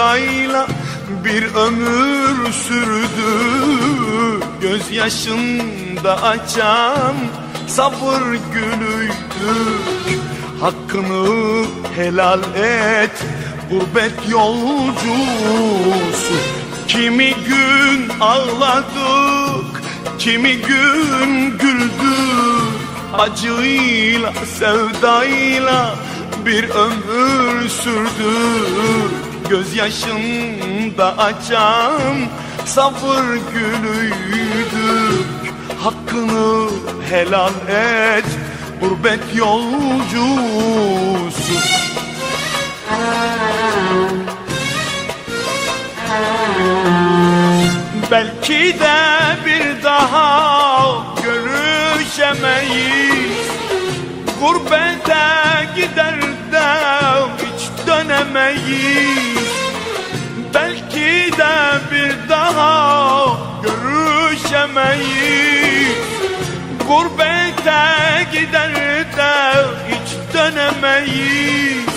sevdayla bir ömür sürdü. Gözyaşında açan sabır gülüydük Hakkını helal et gurbet yolcusu. Kimi gün ağladık, kimi gün güldük. Acıyla, sevdayla bir ömür sürdük Gözyaşında açan sabır gülüydük Hakkını helal et gurbet yolcusu. Belki de bir daha görüşemeyiz. Gurbete gider de hiç dönemeyiz bir daha görüşemeyiz. Gurbete gider de hiç dönemeyiz.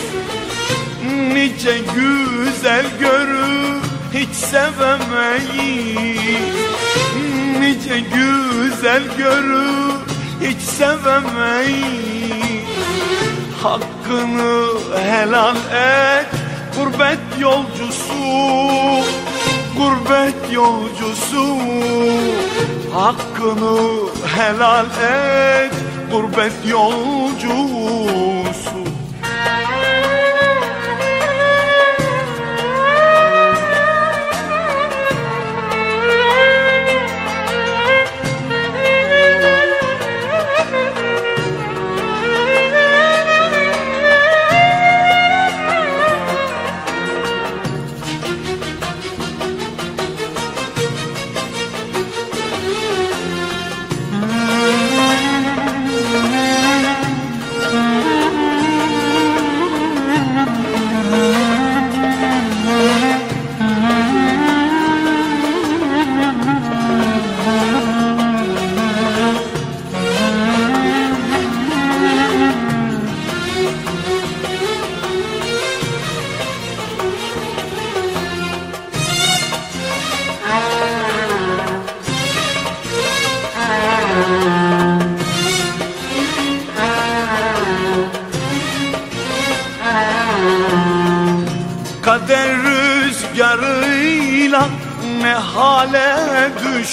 Nice güzel görür hiç sevemeyiz. Nice güzel görür hiç sevemeyiz. Hakkını helal et gurbet yolcusu Gurbet yolcusu Hakkını helal et gurbet yolcusu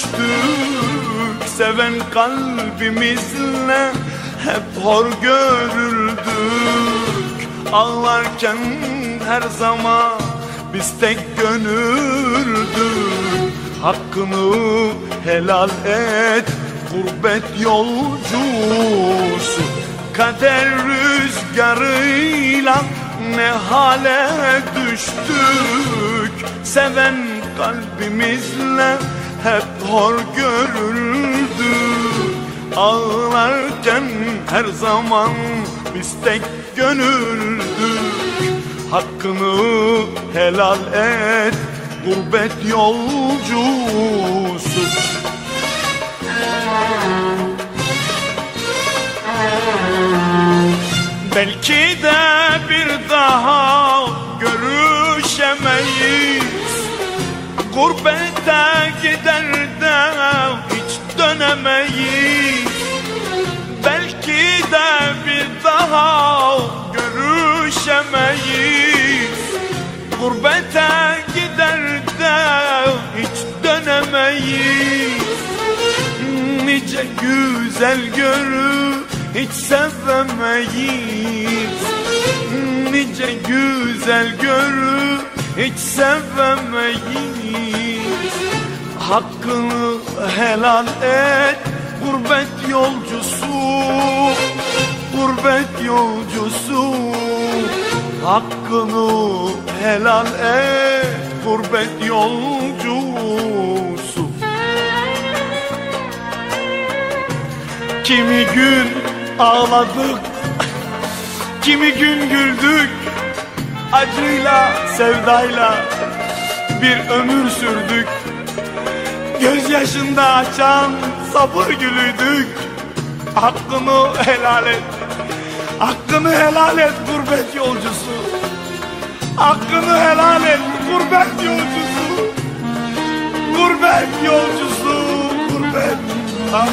düştük Seven kalbimizle hep hor görüldük. Ağlarken her zaman biz tek gönüldük. Hakkını helal et gurbet yolcusu. Kader rüzgarıyla ne hale düştük? Seven kalbimizle hep hor görüldük Ağlarken her zaman biz tek gönüldük Hakkını helal et gurbet yolcusu. Belki de bir daha görüşemeyiz. Gurbete gider dönemeyiz. Belki de bir daha görüşemeyiz. Gurbete gider de hiç dönemeyiz. Nice güzel görür hiç sevemeyiz. Nice güzel görür hiç sevemeyiz Hakkını helal et gurbet yolcusu Gurbet yolcusu. Hakkını helal et gurbet yolcusu. Kimi gün ağladık Kimi gün güldük Acıyla sevdayla Bir ömür sürdük Gözyaşında açan sabır gülüydük Hakkını helal et. Hakkını helal et gurbet yolcusu. Hakkını helal et gurbet yolcusu. Gurbet yolcusu, gurbet. Ah.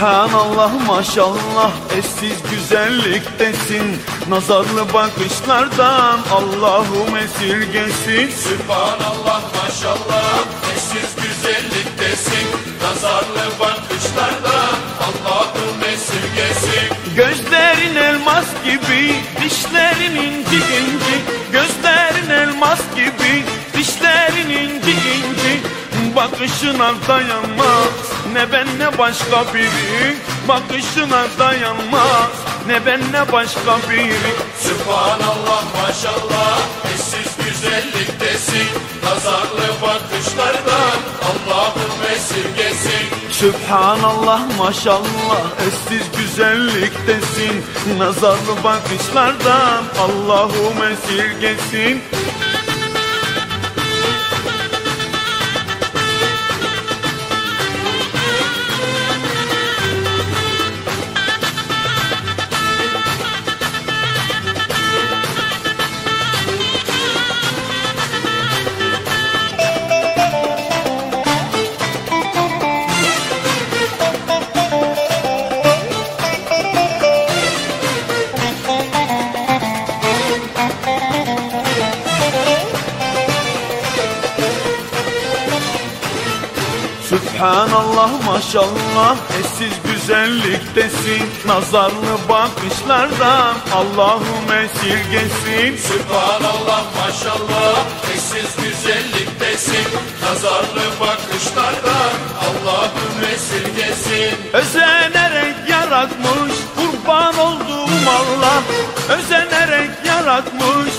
Sübhanallah maşallah eşsiz güzelliktesin. Nazarlı bakışlardan Allah'ım esirgesin. Sübhanallah maşallah eşsiz güzelliktesin. Nazarlı bakışlardan Allah'ım esirgesin. Gözlerin elmas gibi dişlerin inci inci Gözlerin elmas gibi Bakışına dayanmaz ne ben ne başka biri. Bakışına dayanmaz ne ben ne başka biri. Sübhanallah maşallah. Eşsiz güzelliktesin Nazarlı bakışlardan Allah'ım esirgesin Sübhanallah maşallah. Eşsiz güzelliktesin Nazarlı bakışlardan Allah'ım esirgesin Sübhanallah maşallah eşsiz güzelliktesin. Nazarlı bakışlardan Allah'ım esirgesin. Sübhanallah maşallah eşsiz güzelliktesin. Nazarlı bakışlardan Allah'ım esirgesin. Özenerek yaratmış kurban olduğum Allah. Özenerek yaratmış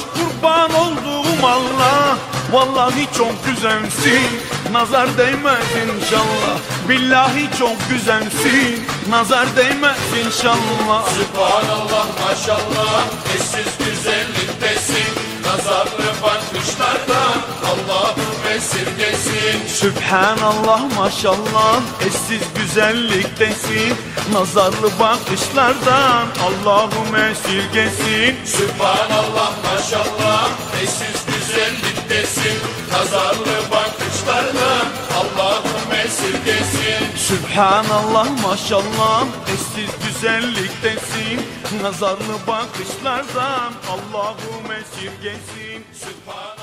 Vallahi çok güzelsin. Nazar değmez inşallah. Billahi çok güzelsin. Nazar değmez inşallah. Sübhanallah maşallah. Eşsiz güzelliktesin. Nazarlı bakışlardan Allah'ım esirgesin. Sübhanallah maşallah. Eşsiz güzelliktesin. Nazarlı bakışlardan Allah'ım esirgesin. Sübhanallah maşallah. Eşsiz güzelliktesin Nazarlı bakışlardan Allah'ım esirgesin. Sübhanallah maşallah eşsiz güzelliktesin. Nazarlı bakışlardan Allah'ım esirgesin. Sübhanallah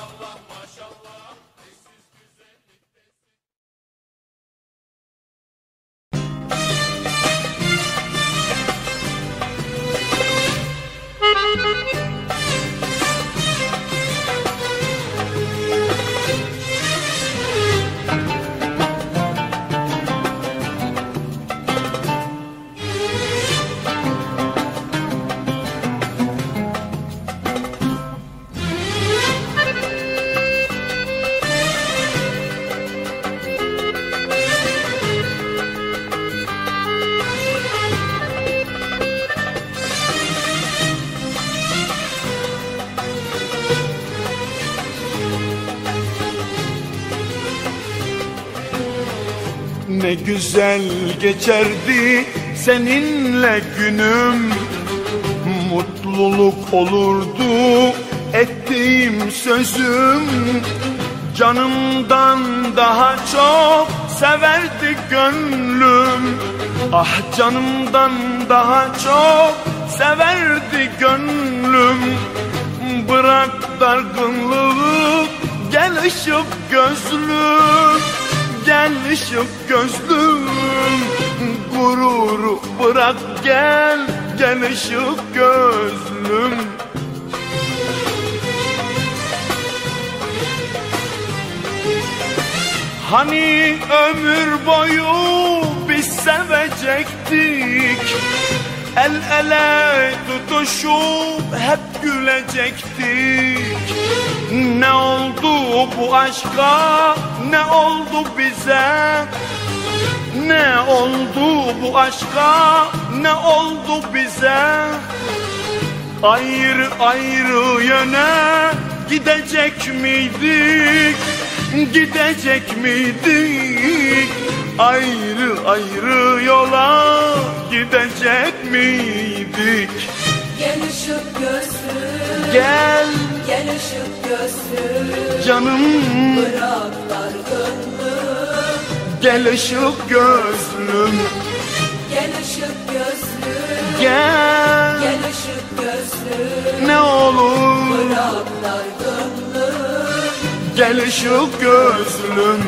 Ne güzel geçerdi seninle günüm. Mutluluk olurdu ettiğim sözüm. Canımdan daha çok severdi gönlüm. Ah canımdan daha çok severdi gönlüm. Bırak dargınlığı gel ışık gözlüm Gel ışık gözlüm Gururu bırak gel gel ışık gözlüm. Hani ömür boyu biz sevecektik El ele tutuşup hep gülecektik Ne oldu bu aşka? Ne oldu bize? Ne oldu bu aşka? Ne oldu bize? Ayrı ayrı yöne gidecek miydik? Gidecek miydik? Ayrı ayrı yola gidecek miydik? Gel ışık gözlüm Gel Gel ışık gözlüm canım. Bırak dargınlığı Gel ışık gözlüm. Gel ışık gözlüm. Gel. Gel ışık gözlüm. Ne olur. Bırak dargınlığı Gel ışık gözlüm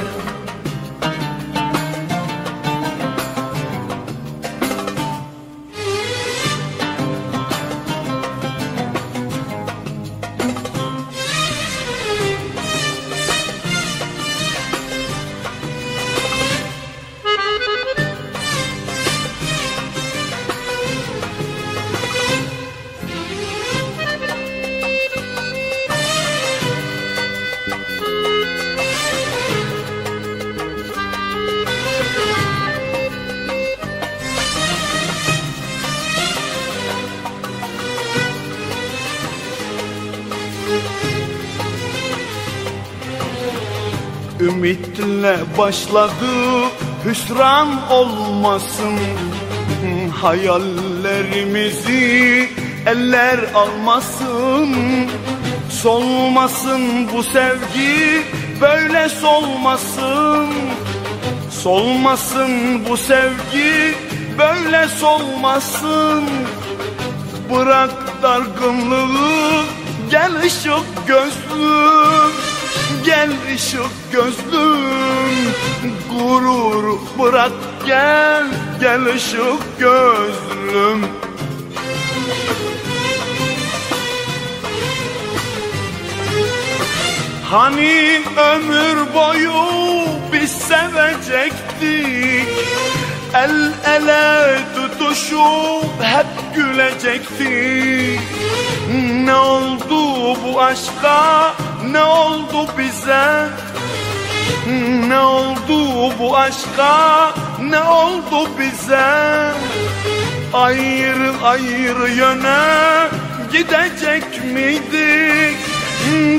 Ümitle başladı hüsran olmasın. Hayallerimizi eller almasın. Solmasın bu sevgi böyle solmasın. Solmasın bu sevgi böyle solmasın. Bırak dargınlığı gel ışık gözlüm Gel ışık gözlüm Gururu bırak gel Gel ışık gözlüm. Hani ömür boyu biz sevecektik? El ele tutuşup hep gülecektik. Ne oldu bu aşka ne oldu bize? Ne oldu bu aşka? Ne oldu bize? Ayrı ayrı yöne gidecek miydik?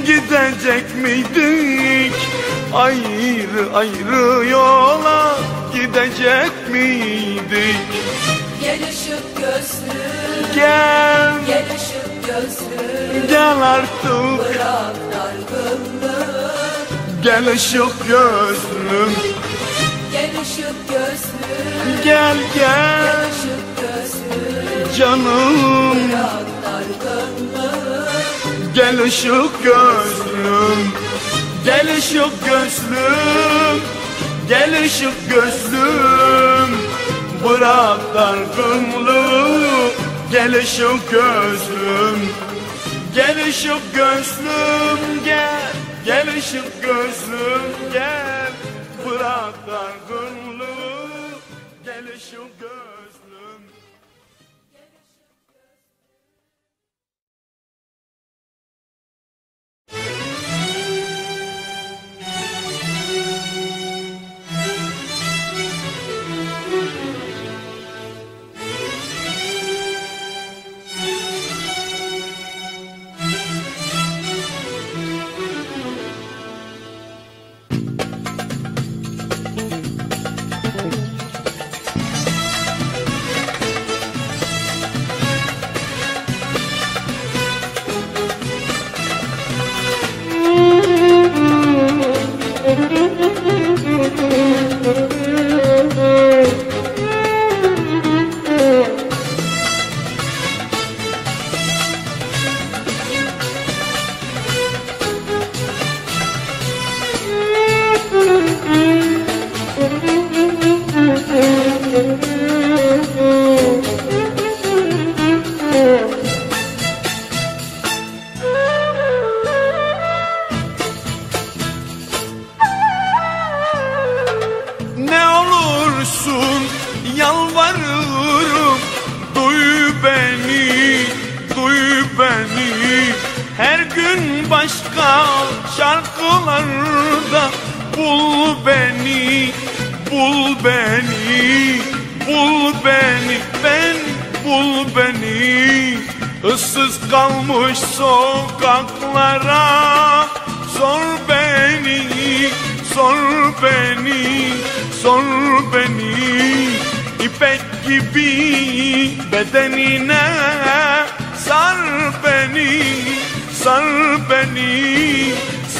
Gidecek miydik? Ayrı ayrı yola gidecek miydik? Gel ışık gözlüm. Gel. Gel ışık gözlüm. Gel artık. Bırak dargınlığı. Gel ışık gözlüm. Gel ışık gözlüm. Gel Gel. Gel ışık gözlüm. Canım. Bırak dargınlığı. Gel ışık gözlüm. Gel ışık gözlüm. Gel ışık gözlüm. Bırak dargınlığı Gel ışık gözlüm Gel ışık gözlüm gel. Gel ışık gözlüm gel. Bırak dargınlığı Gel ışık gözlüm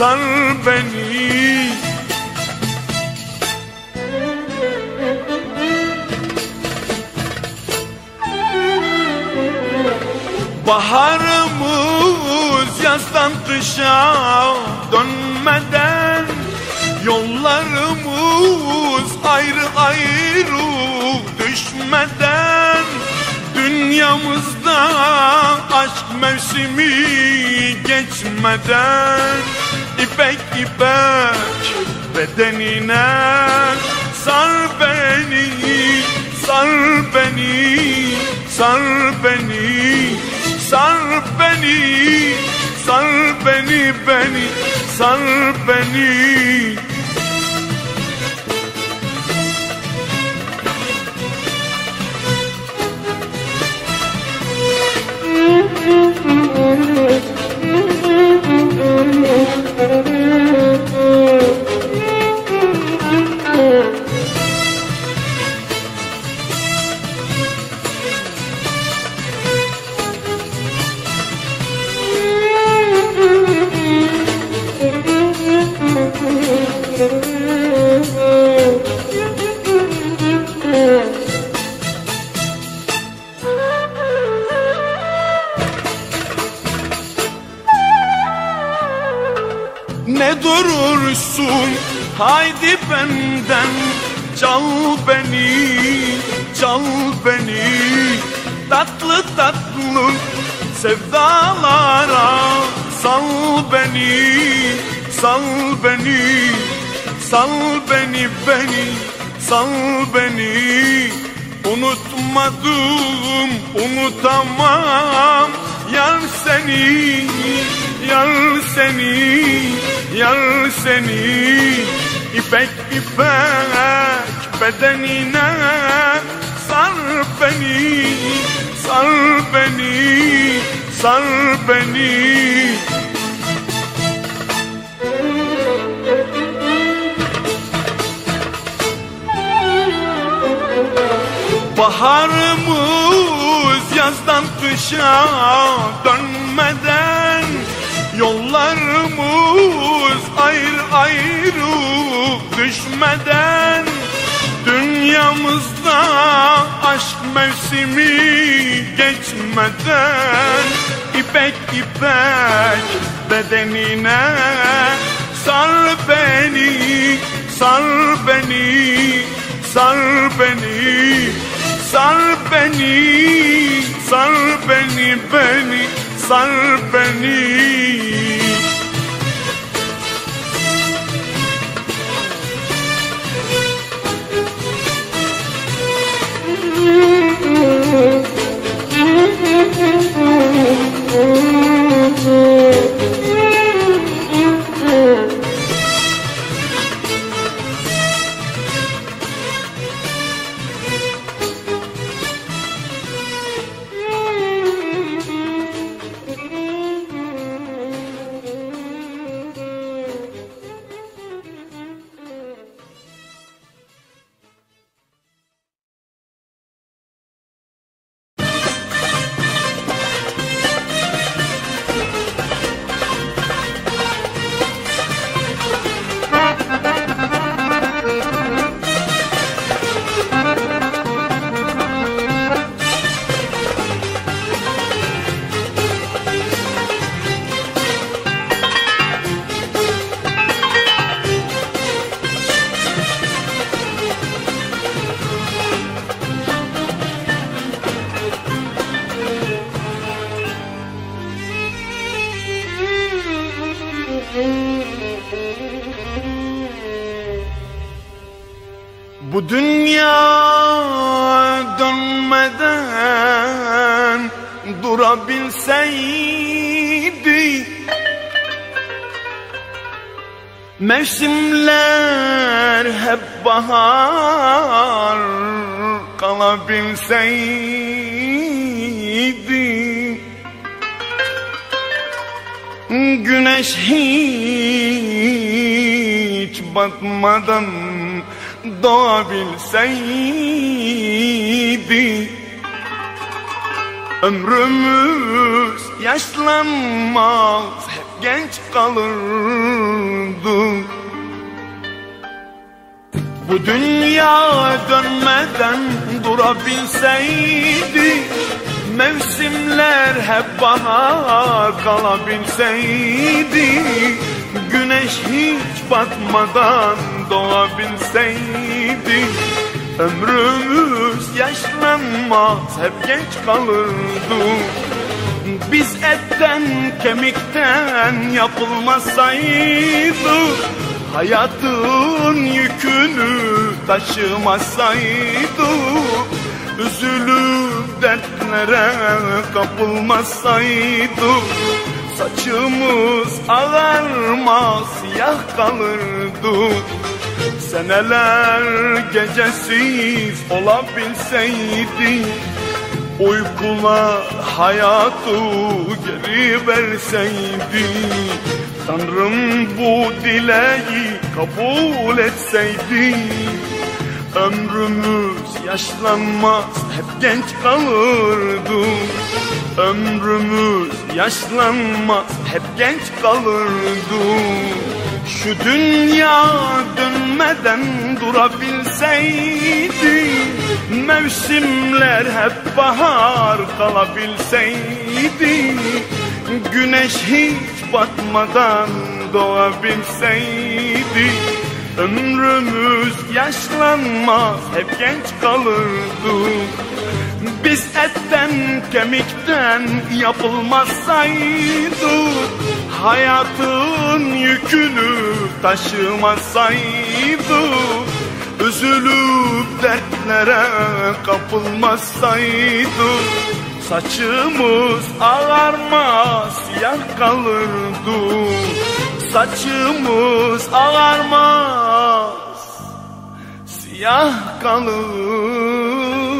sar beni. Baharımız yazdan kışa dönmeden Yollarımız ayrı ayrı düşmeden. Dünyamızda aşk mevsimi geçmeden İpek bedenine Sar beni, sar beni, sar beni Sar beni, sar beni, beni, sar beni seni İpek ipek bedenine. Sar beni, sar beni, sar beni. Baharımız yazdan kışa dönmeden Dünyamızda aşk mevsimi geçmeden İpek ipek bedenine Sar beni, sar beni, sar beni Sar beni, sar beni, beni, sar beni Bu durabilseydi Mevsimler hep bahar kalabilseydi Güneş hiç batmadan doğabilseydi Ömrümüz yaşlanmaz hep genç kalırdı. Bu dünya dönmeden durabilseydi Mevsimler hep bahar kalabilseydi Güneş hiç batmadan doğabilseydi Ömrümüz yaşlanmaz hep genç kalırdı. Biz etten kemikten yapılmasaydı Hayatın yükünü taşımasaydı Üzülüp dertlere kapılmasaydı Saçımız ağarmaz siyah kalırdı Seneler gecesiz olabilseydi Uykular hayatı geri verseydi Tanrım bu dileği kabul etseydi Ömrümüz yaşlanmaz hep genç kalırdı. Ömrümüz yaşlanmaz hep genç kalırdı Şu dünya dönmeden durabilseydi Mevsimler hep bahar kalabilseydi Güneş hiç batmadan doğabilseydi Ömrümüz yaşlanmaz hep genç kalırdı Biz etten kemikten yapılmasaydı Hayatın yükünü taşımasaydı Üzülüp dertlere kapılmasaydı Saçımız ağarmaz siyah kalırdı. Saçımız ağarmaz Siyah kalırdı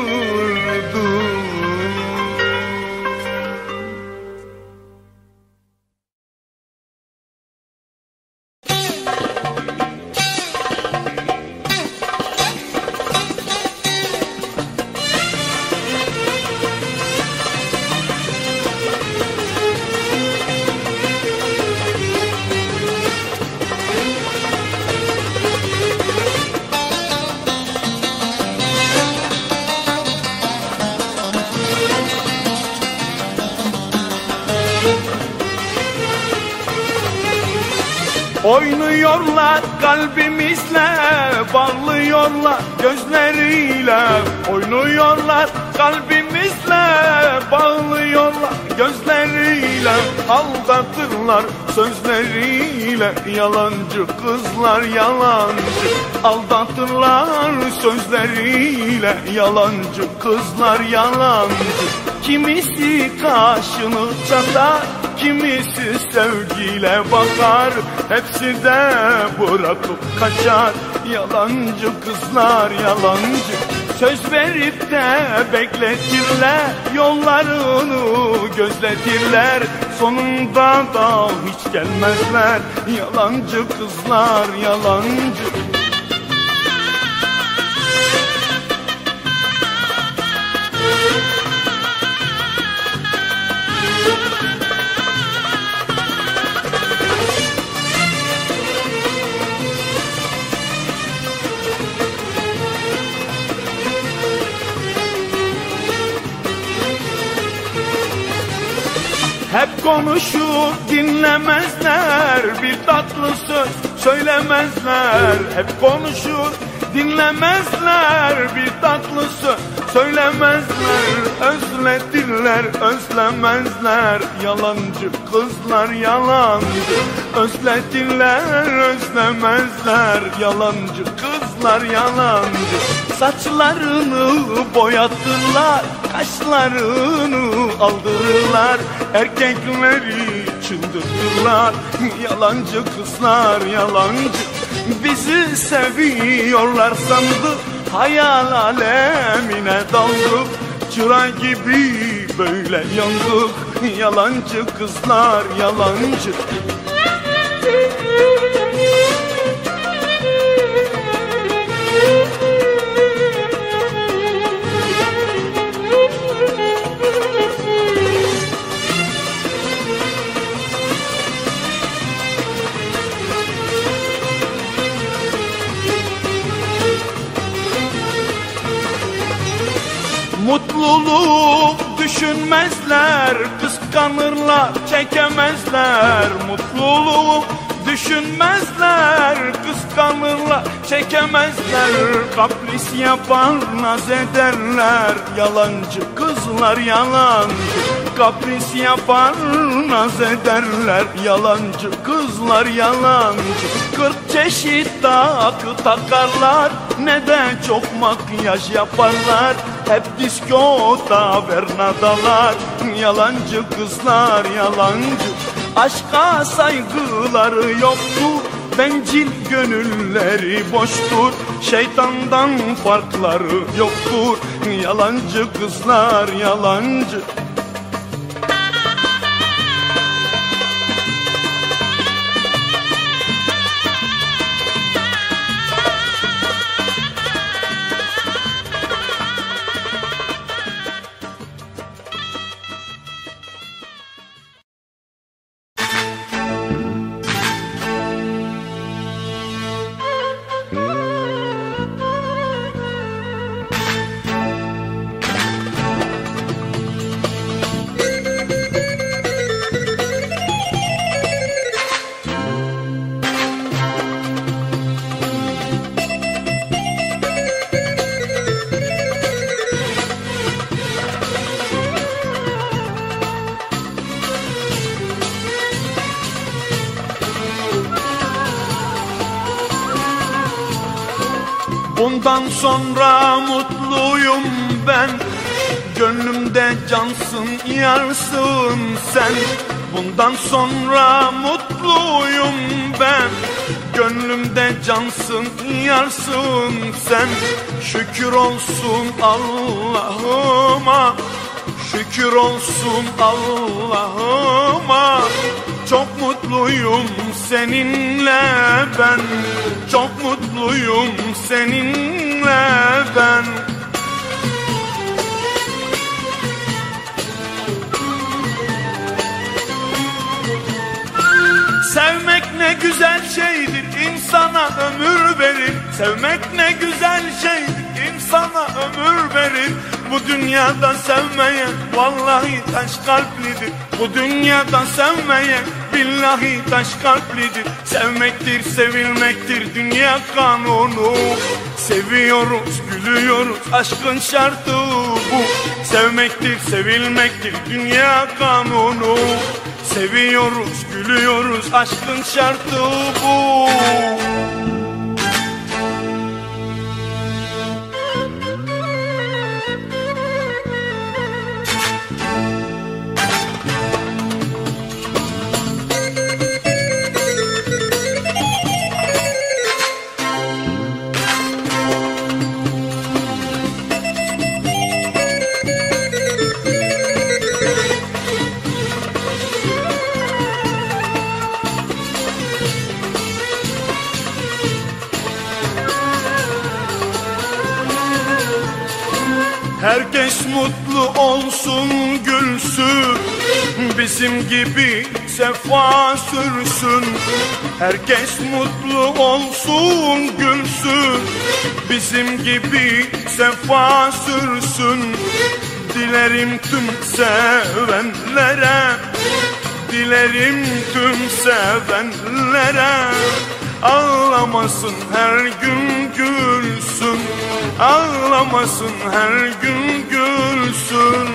Oynuyorlar kalbimizle Bağlıyorlar gözleriyle. Oynuyorlar kalbimizle Bağlıyorlar gözleriyle. Aldatırlar sözleriyle. Yalancı kızlar yalancı. Aldatırlar sözleriyle. Yalancı kızlar yalancı. Kimisi kaşını çatar Kimisi sevgiyle bakar Hepsi de bırakıp kaçar. Yalancı kızlar yalancı Söz verip de bekletirler. Yollarını gözletirler Sonunda da hiç gelmezler. Yalancı kızlar yalancı Hep konuşur dinlemezler Bir tatlı söz söylemezler. Hep konuşur dinlemezler Bir tatlı söz söylemezler. Özletirler özlemezler. Yalancı kızlar yalancı. Özletirler özlemezler. Yalancı kızlar yalancı Saçlarını boyatırlar Kaşlarını aldırırlar Erkekleri çıldırdılar Yalancı kızlar yalancı. Bizi seviyorlar sandı Hayal alemine daldık Çıra gibi böyle yandık Yalancı kızlar yalancı kıskanırlar, çekemezler. Mutluluk düşünmezler, kıskanırlar, çekemezler. Kapris yapar, naz ederler, yalancı kızlar yalancı. Kapris yapar, naz ederler, yalancı kızlar yalancı. Kırk çeşit takı takarlar, ne de çok makyaj yaparlar. Hep disko tavernadalar Yalancı kızlar yalancı. Aşka saygıları yoktur Bencil gönülleri boştur. Şeytandan farkları yoktur Yalancı kızlar yalancı Bundan sonra mutluyum ben. Gönlümde cansın yarsın sen. Bundan sonra mutluyum ben. Gönlümde cansın yarsın sen. Şükür olsun Allah'ıma. Şükür olsun Allah'ıma. Çok mutluyum seninle ben. Çok mutluyum seninle ben. Sevmek ne güzel şeydir insana ömür verir. Sevmek ne güzel şeydir insana ömür verir Bu dünyada sevmeyen vallahi taş kalplidir. Bu dünyada sevmeyen billahi taş kalplidir. Sevmektir sevilmektir dünya kanunu. Seviyoruz gülüyoruz aşkın şartı bu. Sevmektir sevilmektir dünya kanunu. Seviyoruz, gülüyoruz, aşkın şartı bu. Herkes mutlu olsun gülsün. Bizim gibi sefa sürsün. Herkes mutlu olsun gülsün. Bizim gibi sefa sürsün. Dilerim tüm sevenlere. Dilerim tüm sevenlere. Ağlamasın her gün gülsün Ağlamasın her gün gülsün.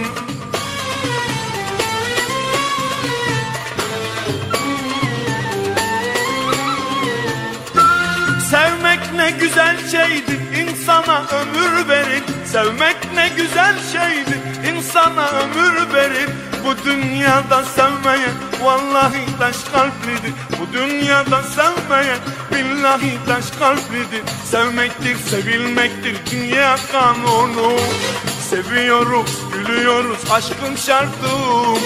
Sevmek ne güzel şeydir insana ömür verir. Sevmek ne güzel şeydir insana ömür verir Bu dünyada sevmeyen vallahi taş kalplidir. Bu dünyada sevmeyen billahi taş kalplidir. Sevmektir sevilmektir dünya kanunu. Seviyoruz gülüyoruz aşkın şartı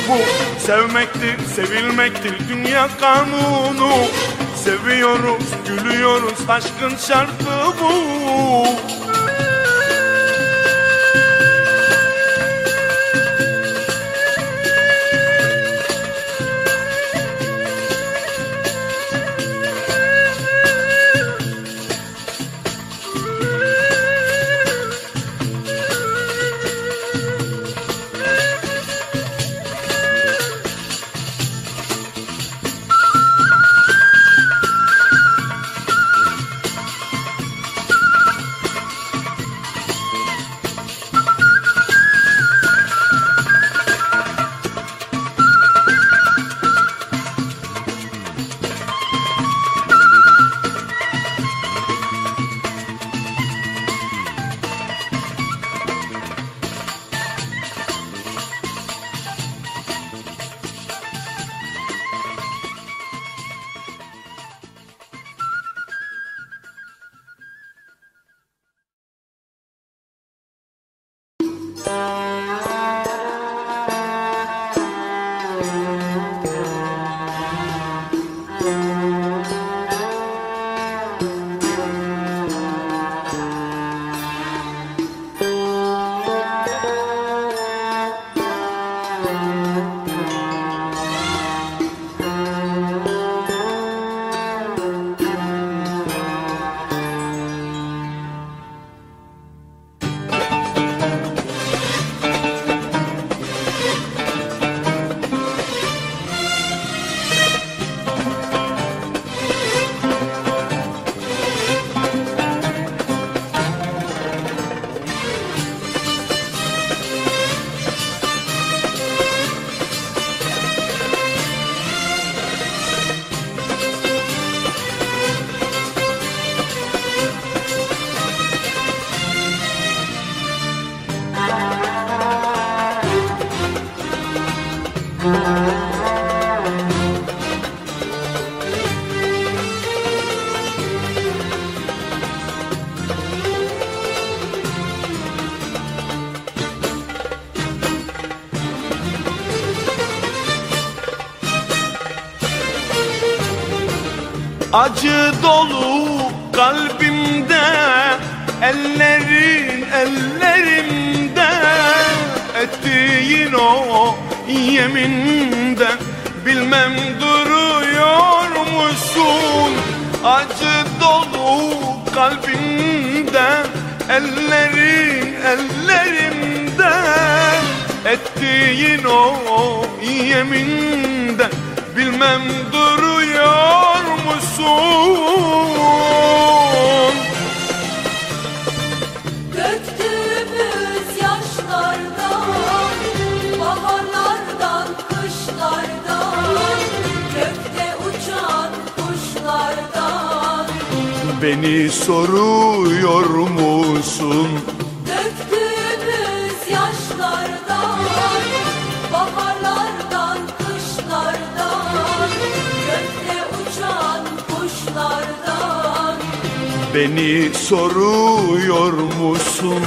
bu. Sevmektir sevilmektir dünya kanunu. Seviyoruz gülüyoruz aşkın şartı bu Acı dolu kalbimde Ellerin ellerimde. Ettiğin o yeminden Bilmem duruyor musun? Acı dolu kalbimde Ellerin ellerimde. Ettiğin o yeminden Bilmem duruyor musun? Döktüğümüz yaşlardan Baharlardan, kışlardan Gökte uçan kuşlardan Beni soruyor musun? Beni soruyor musun?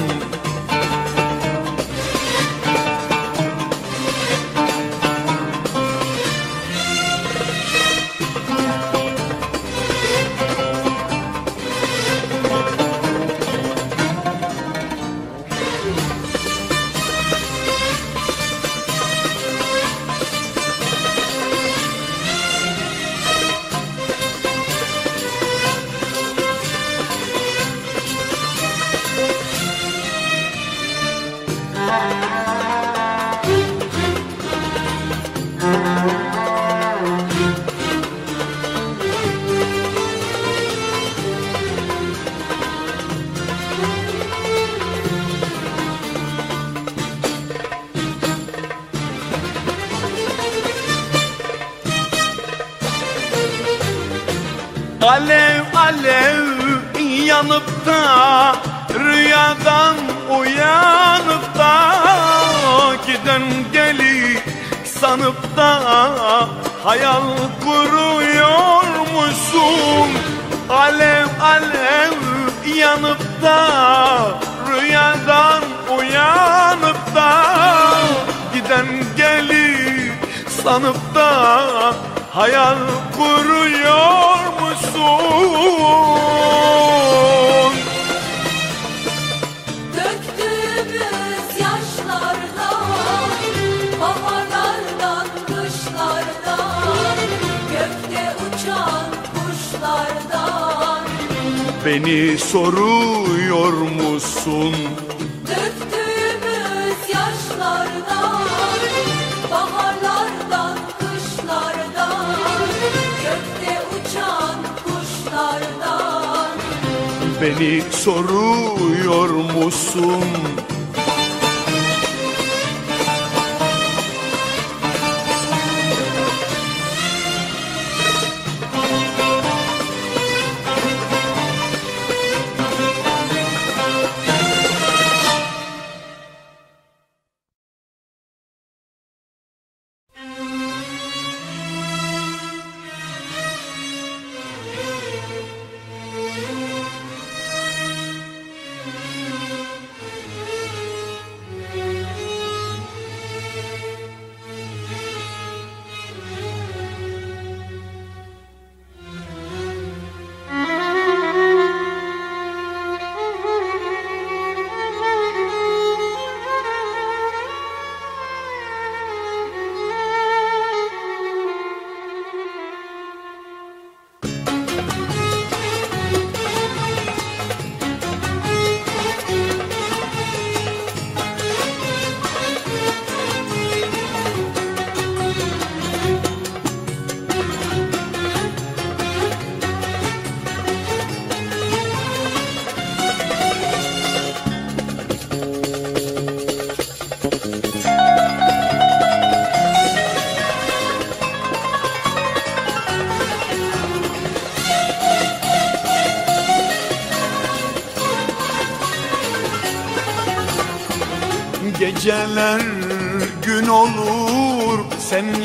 Alev alev yanıp da Rüyadan uyanıp da Giden gelir sanıp da hayal kuruyor musun? Alev alev yanıp da rüyadan uyanıp da giden gelir sanıp da hayal kuruyor musun? Beni soruyor musun? Döktüğümüz yaşlardan, baharlardan, kışlardan, gökte uçan kuşlardan. Beni soruyor musun?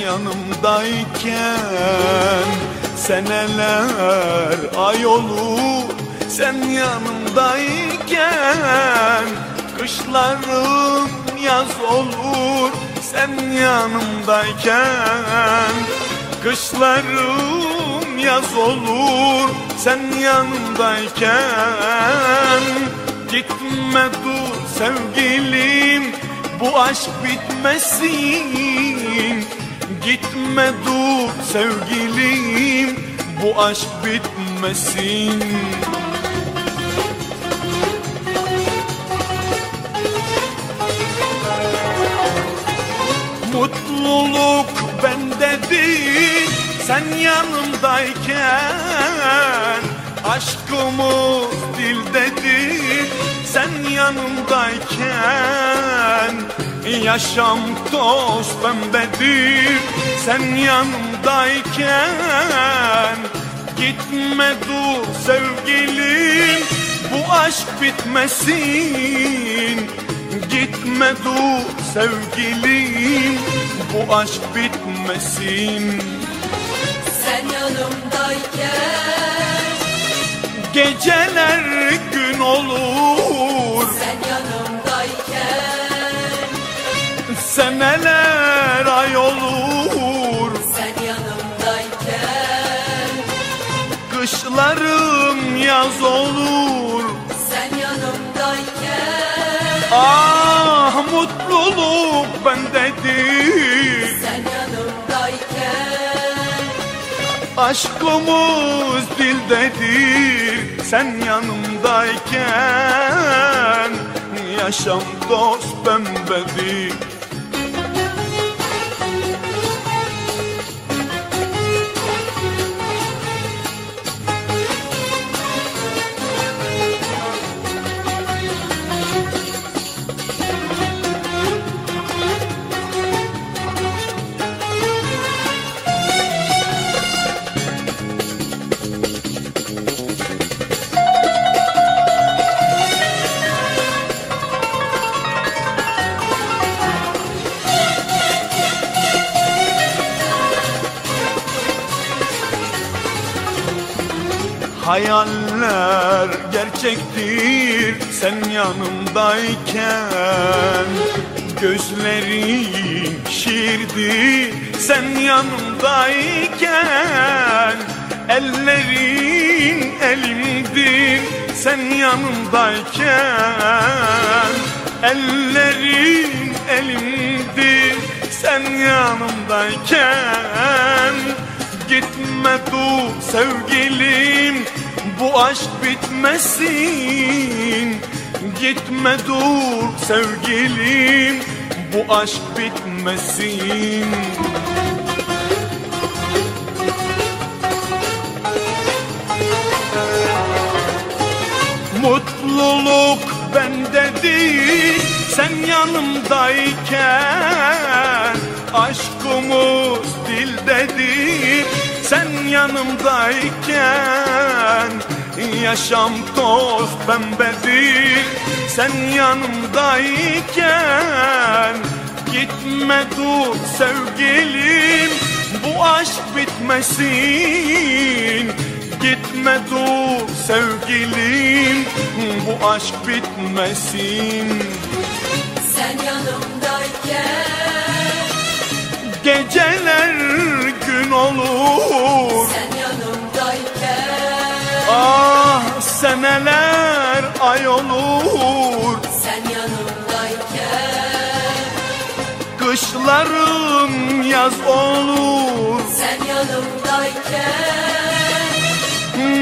Yanımdayken Seneler ay olur. Sen yanımdayken Kışlarım yaz olur. Sen yanımdayken Kışlarım yaz olur. Sen yanımdayken Gitme dur sevgilim. Bu aşk bitmesin Gitme dur sevgilim bu aşk bitmesin. Mutluluk bendedir sen yanımdayken Aşkımız dildedir. Sen yanımdayken Yaşam toz pembedir. Sen yanımdayken Gitme dur sevgilim. Bu aşk bitmesin. Gitme dur sevgilim. Bu aşk bitmesin. Sen yanımdayken, Geceler gün olur. Sen yanımdayken, Seneler ay olur. Sen yanımdayken, Kışlarım yaz olur. sen yanımdayken, Ah mutluluk bendedir. Sen yanımdayken, Aşkımız dildedir. Sen yanımdayken Yaşam dost pembedir Hayaller gerçektir sen yanımdayken Gözlerin şiirdir sen yanımdayken Ellerin elimdir sen yanımdayken Ellerin elimdir sen yanımdayken Gitme dur sevgilim bu aşk bitmesin. Gitme dur sevgilim. Bu aşk bitmesin. Mutluluk bendedir. Sen yanımdayken Aşkımız dildedir sen yanımdayken Yaşam toz pembedir. Sen yanımdayken Gitme dur sevgilim. Bu aşk bitmesin. Gitme dur sevgilim. Bu aşk bitmesin. Sen yanımdayken Geceler gün olur. Sen yanımdayken. Ah seneler ay olur. Sen yanımdayken. Kışların yaz olur. Sen yanımdayken.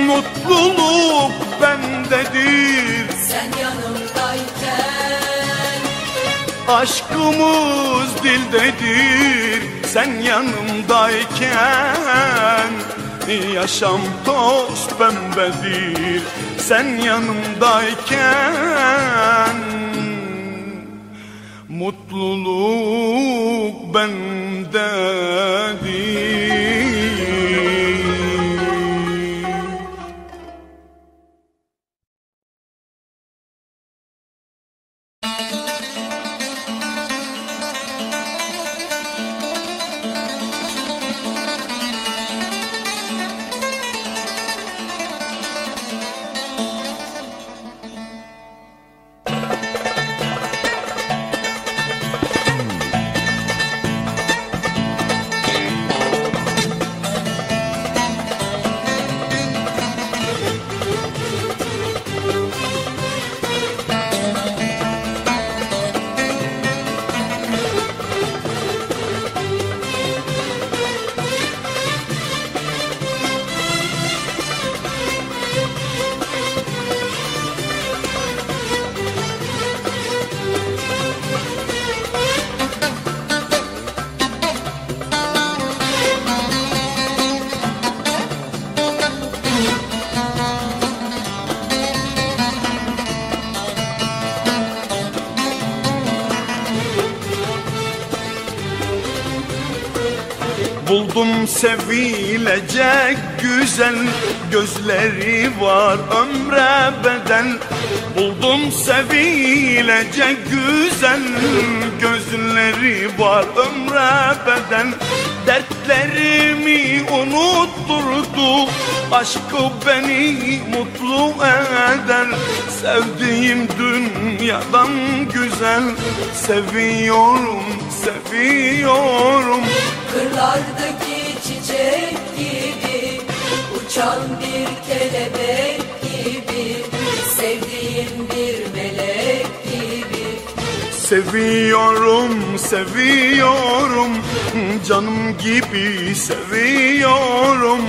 Mutluluk bendedir. Sen yanımdayken. Aşkımız dildedir Sen yanımdayken Yaşam toz pembedir. Sen yanımdayken Mutluluk bendedir Buldum sevilecek güzel gözleri var ömre bedel Buldum sevilecek güzel gözleri var ömre bedel Dertlerimi unutturdu. Aşkı beni mutlu eder Sevdiğim dünyadan güzel. Seviyorum seviyorum. Kırlardaki çiçek gibi Uçan bir kelebek gibi Seviyorum, seviyorum. Canım gibi seviyorum.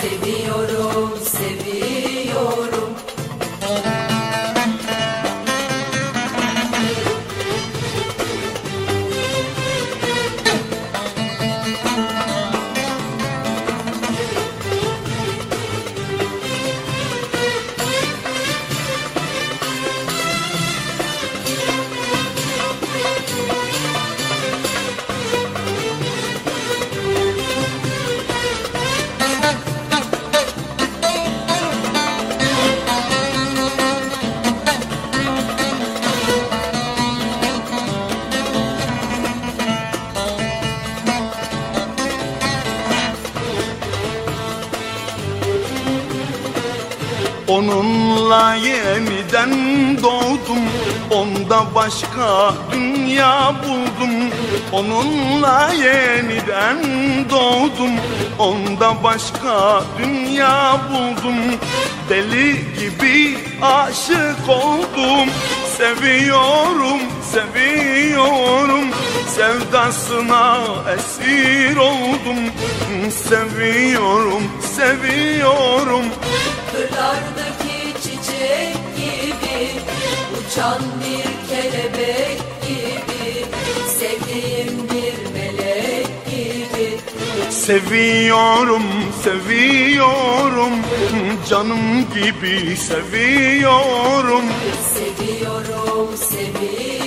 Seviyorum, seviyorum Onunla yeniden doğdum. Onda başka dünya buldum. Onunla yeniden doğdum. Onda başka dünya buldum. Deli gibi aşık oldum Seviyorum, seviyorum. Sevdasına esir oldum. Seviyorum, seviyorum. Kırlardaki çiçek gibi Uçan bir kelebek gibi. Sevdiğim bir melek gibi. Seviyorum, seviyorum. Canım gibi seviyorum. Seviyorum, seviyorum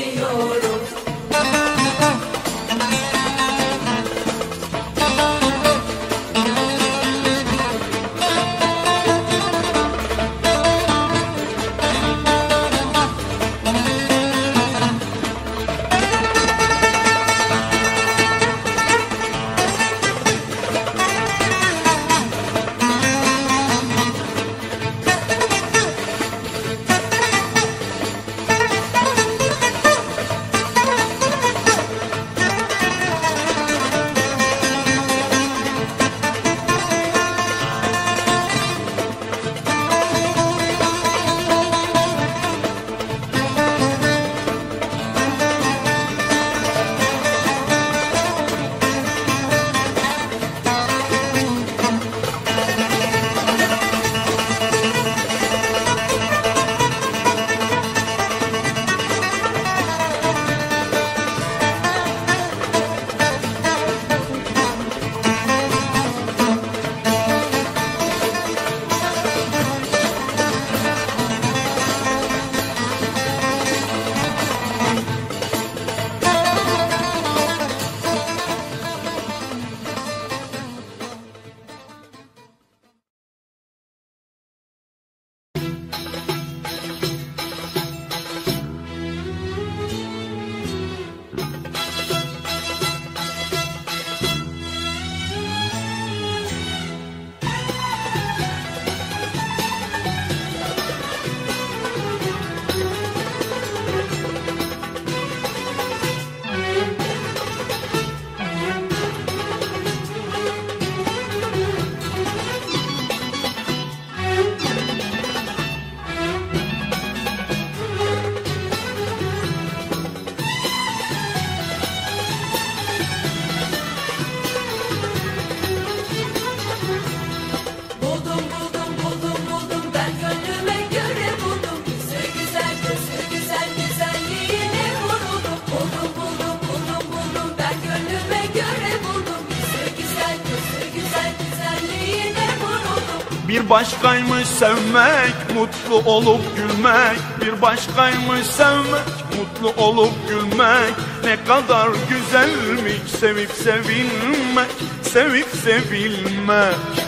başkaymış sevmek, mutlu olup gülmek. Bir başkaymış sevmek, mutlu olup gülmek. Ne kadar güzelmiş sevip sevilmek Sevip sevilmek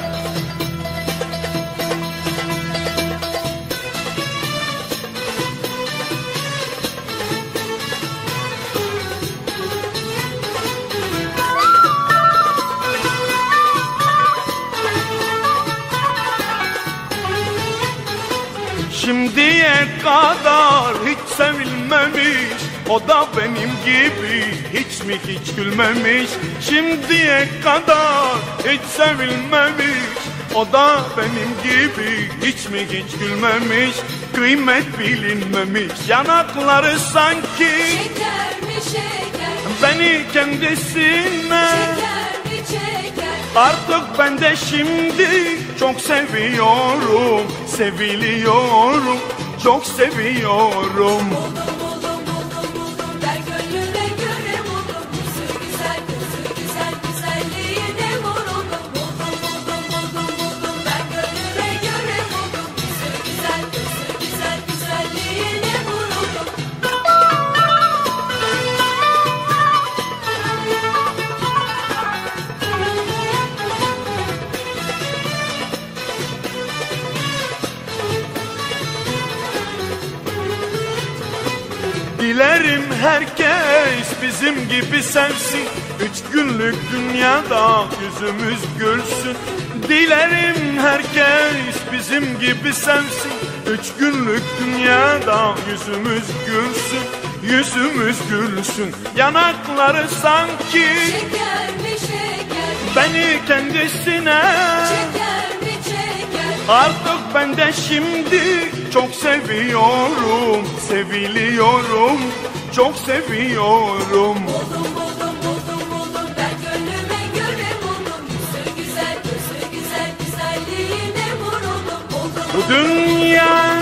kadar hiç sevilmemiş. O da benim gibi hiç mi hiç gülmemiş? Şimdiye kadar hiç sevilmemiş. O da benim gibi hiç mi hiç gülmemiş? Kıymet bilinmemiş. Yanakları sanki Şeker mi şeker? Beni kendisine. Şeker mi şeker? Artık ben de şimdi çok seviyorum, seviliyorum, çok seviyorum. Herkes bizim gibi sevsin. Üç günlük dünyada yüzümüz gülsün. Dilerim herkes bizim gibi sevsin. Üç günlük dünyada yüzümüz gülsün. Yüzümüz gülsün. Yanakları sanki Şeker mi şeker? Beni kendisine. Şeker mi şeker? Artık ben de şimdi çok seviyorum Seviliyorum Çok seviyorum. Buldum buldum buldum buldum. Ben gönlüme göre buldum. Yüzü güzel gözü güzel güzelliğine vuruldum. Buldum Bu dünyada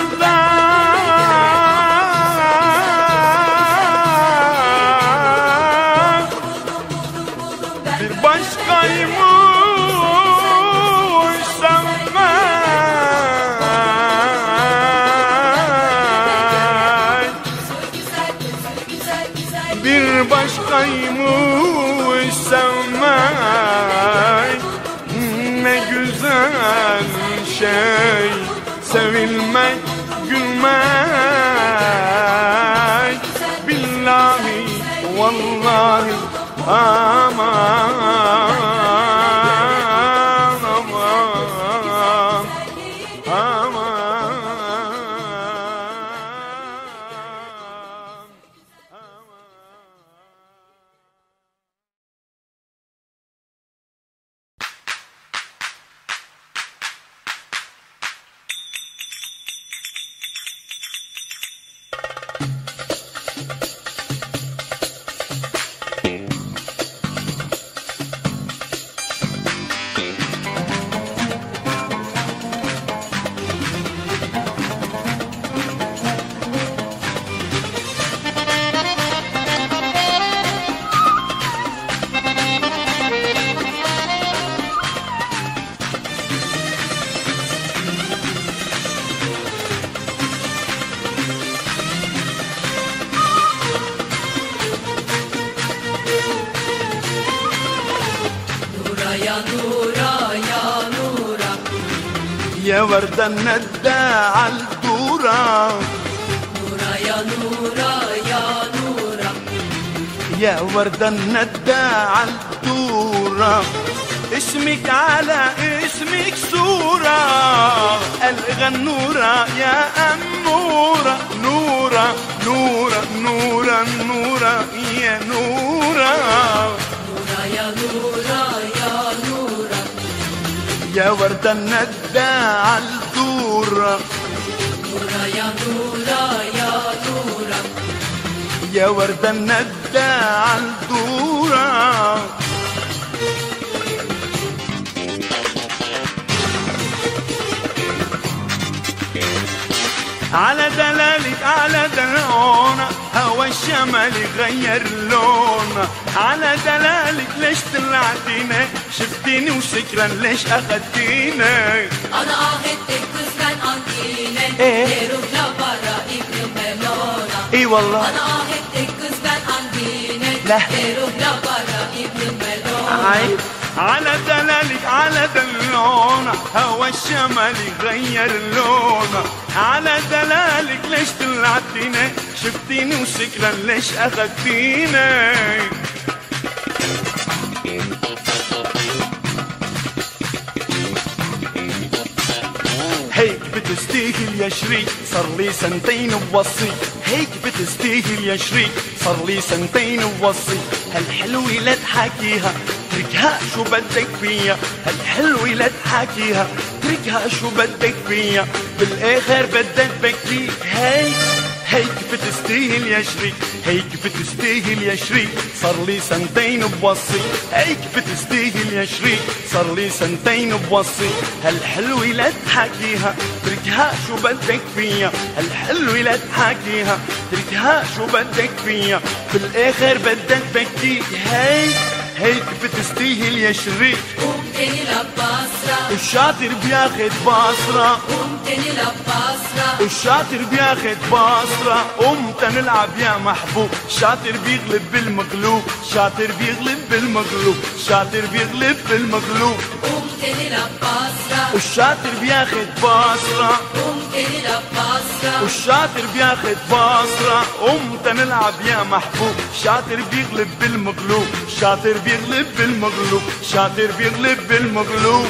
وردة الندى على الدورة نورة يا نورة يا نورة يا وردة الندى على الدورة اسمك على اسمك صورة الغنورة يا أمورة نورة نورة نورة نورة يا نورة نورة يا نورة يا وردة الندى عالدورة Nura ya nura ya nura يا وردة الندى عالدورة على دلالك على دلعونا هوا الشمال غير لونه على دلالك ليش طلعتينا شفتيني وشكرا ليش اخدتينا أنا اهدتك وسكن انتينا إيه. روح لبرا ابن ملونا. إي والله. أنا اهدتك وسكن انتينا لا. روح لبرا ابن ملونا عيب على دلالك على دلونه هوا الشمال غير لونه على دلالك ليش طلعتيني شفتيني وشكرا ليش اخدتيني هيك بتستاهل يا شريك صار لي سنتين بوصي هيك بتستاهل يا شريك صار لي سنتين بوصي هالحلوة لا تحاكيها. تركها شو بدك فيها هالحلوة لا تحاكيها. تركها شو بدك فيها بالآخر بدك بكي هيك هيك بتستاهل يا شريك. هيك بتستاهل يا شريك. صار لي سنتين بوصي. هيك بتستاهل يا شريك. صار لي سنتين بوصي. هالحلوة لا تحاكيها. تركها شو بدك فيها هالحلوة لا تحاكيها. تركها شو بدك فيها بالآخر بدك بكي هيك هيك بتستيهل يا شريك ومتنلب لباصرة الشاطر بياخد باصرة ومتنلب لباصرة الشاطر بياخد باصرة قمت نلعب يا محبوب. شاطر بيغلب بالمغلوب. شاطر بيغلب بالمغلوب. شاطر بيغلب بالمغلوب. تلعب باسرة. والشاطر بياخد باسرة. قوم تلعب والشاطر بياخد باسرة. قوم نلعب يا محبوب. شاطر بيغلب بالمغلوب. شاطر بيغلب بالمغلوب. شاطر بيغلب بالمغلوب.